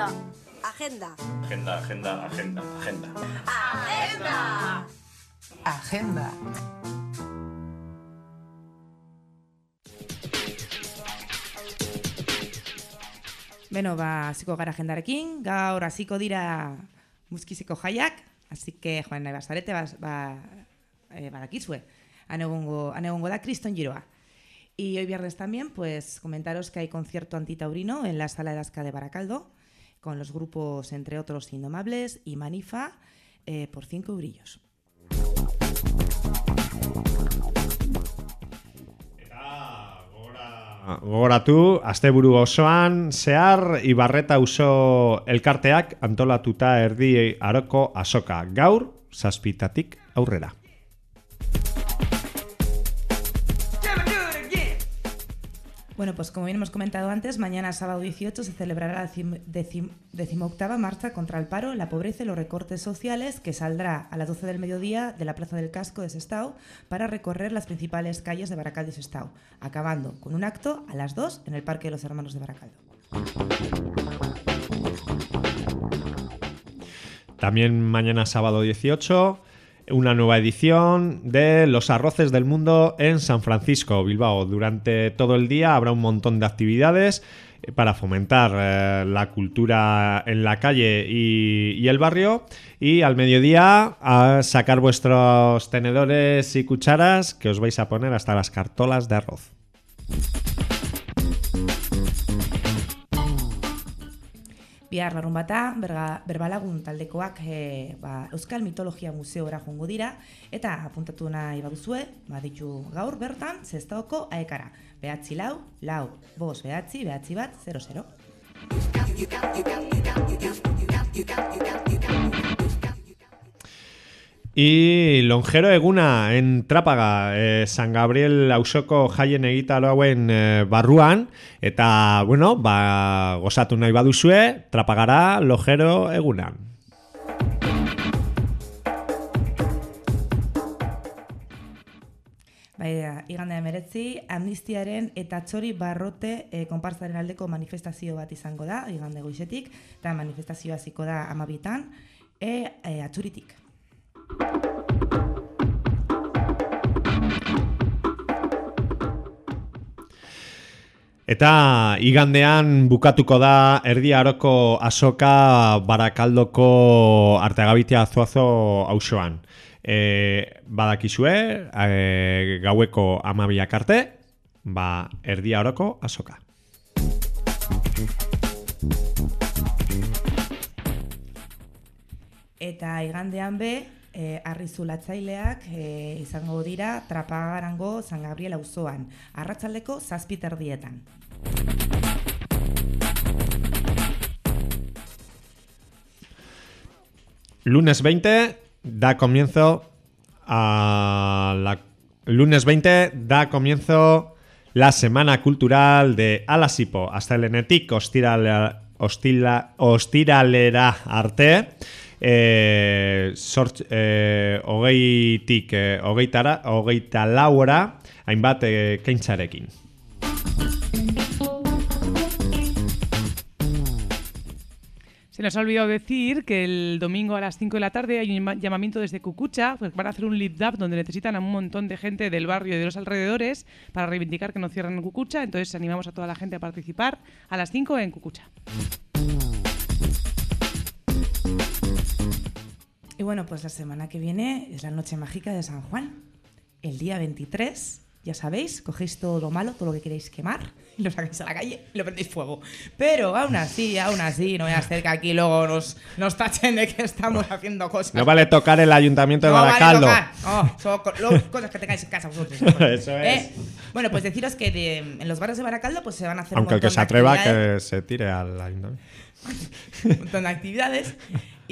Agenda. Agenda. Agenda, agenda, agenda, agenda. Agenda. Agenda. Beno, ba, hasiko gara agendarekin, gaur hasiko dira muskiziko jaiak, así que joan nahi bazarete, ba, ba, eh, badakizue, han egongo, da kriston giroa. Y hoy viernes también, pues comentaros que hay concierto antitaurino en la Sala de Asca de Baracaldo, con los grupos, entre otros, Indomables y Manifa, eh, por 5 brillos. Gogoratu, asteburu osoan zehar Ibarreta auzo elkarteak antolatuta erdi aroko asoka. Gaur, zazpitatik aurrera. Bueno, pues como bien hemos comentado antes, mañana sábado 18 se celebrará la decim- decim- decimoctava marcha contra el paro, la pobreza y los recortes sociales que saldrá a las 12 del mediodía de la Plaza del Casco de Sestao para recorrer las principales calles de Baracaldo y Sestao, acabando con un acto a las 2 en el Parque de los Hermanos de Baracaldo. También mañana sábado 18, una nueva edición de Los Arroces del Mundo en San Francisco, Bilbao. Durante todo el día habrá un montón de actividades eh, para fomentar eh, la cultura en la calle y, y el barrio. Y al mediodía a sacar vuestros tenedores y cucharas que os vais a poner hasta las cartolas de arroz. Bihar larun bata, berga, berbalagun taldekoak e, ba, Euskal Mitologia Museora joango dira, eta apuntatu nahi baduzue, baditu gaur bertan, zestaoko aekara. Behatzi lau, lau, bos, behatzi, behatzi bat, 00. Y Lonjero Eguna en Trápaga, eh, San Gabriel Ausoko jaien egitaro hauen eh, barruan, eta, bueno, ba, gozatu nahi baduzue, Trapagara Lonjero Egunan. Bai, igande emeretzi, amnistiaren eta txori barrote e, konpartzaren aldeko manifestazio bat izango da, igande goizetik, eta manifestazioa hasiko da amabietan, e, e, atxuritik. Eta igandean bukatuko da erdi aroko asoka barakaldoko artegabitia azuazo auzoan. E, badakizue, e, gaueko amabiak arte, ba, erdi aroko asoka. Eta igandean be, e, arrizulatzaileak e, izango dira Trapagarango San Gabriel auzoan, arratsaldeko zazpiterdietan. Lunes 20 da comienzo a la lunes 20 da comienzo la semana cultural de Alasipo. Hasta el Enetic ostiralera arte eh, eh, eh. Se nos ha olvidado decir que el domingo a las 5 de la tarde hay un llama- llamamiento desde Cucucha, pues van a hacer un lift up donde necesitan a un montón de gente del barrio y de los alrededores para reivindicar que no cierran Cucucha, entonces animamos a toda la gente a participar a las 5 en Cucucha. Y bueno, pues la semana que viene es la noche mágica de San Juan. El día 23 ya sabéis, cogéis todo lo malo, todo lo que queréis quemar, y lo sacáis a la calle y lo prendéis fuego. Pero aún así, aún así, no voy a hacer que aquí luego nos, nos tachen de que estamos haciendo cosas. No vale tocar el ayuntamiento de No vale Baracaldo. tocar. No, son co- cosas que tengáis en casa vosotros. Eso es. Eh, Bueno, pues deciros que de- en los barrios de Baracaldo pues se van a hacer Aunque un el que se atreva que se tire al ayuntamiento. un montón de actividades.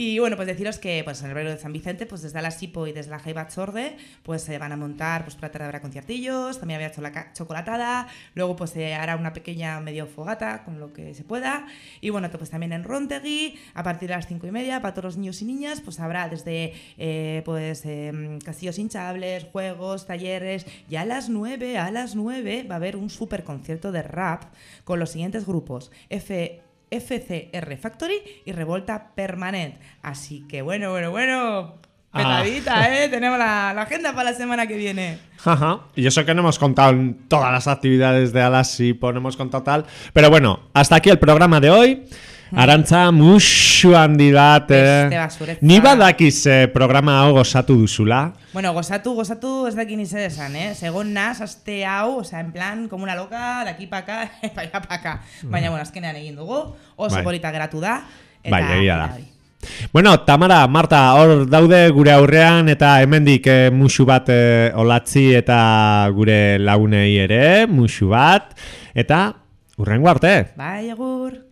Y bueno, pues deciros que pues, en el barrio de San Vicente, pues desde la SIPO y desde la Jaiba Chorde, pues se van a montar, pues por la tarde habrá conciertillos, también chola- chocolatada, luego pues se hará una pequeña medio fogata con lo que se pueda. Y bueno, pues también en Rontegui, a partir de las cinco y media, para todos los niños y niñas, pues habrá desde eh, pues em, castillos hinchables, juegos, talleres, y a las 9, a las 9 va a haber un super concierto de rap con los siguientes grupos. F FCR Factory y Revolta Permanent. Así que bueno, bueno, bueno. Ah. Petadita, ¿eh? Tenemos la, la agenda para la semana que viene. Ajá. Y eso que no hemos contado en todas las actividades de Alas y no hemos contado tal. Pero bueno, hasta aquí el programa de hoy. Arantza musu handi bat. eh. Ni badakiz eh, programa hau gozatu duzula. Bueno, gozatu, gozatu ez daki ni zer esan, eh? Segon naz, aste hau, o sea, en plan, como una loca, de aquí para acá, para allá para acá. Baina, bueno, azkenean egin dugu, oso Bai. polita geratu da. eta- Bai, egia da. Bueno, Tamara, Marta, hor daude gure aurrean eta hemendik eh, musu bat eh, olatzi eta gure lagunei ere, musu bat. Eta urrengo arte. Bai, egur.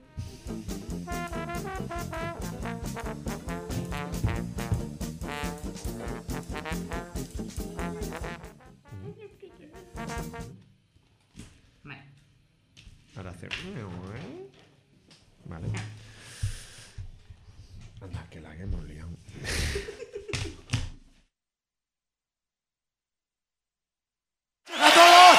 dice. Vale. Ah. Anda, que la que hemos liado. ¡A todos!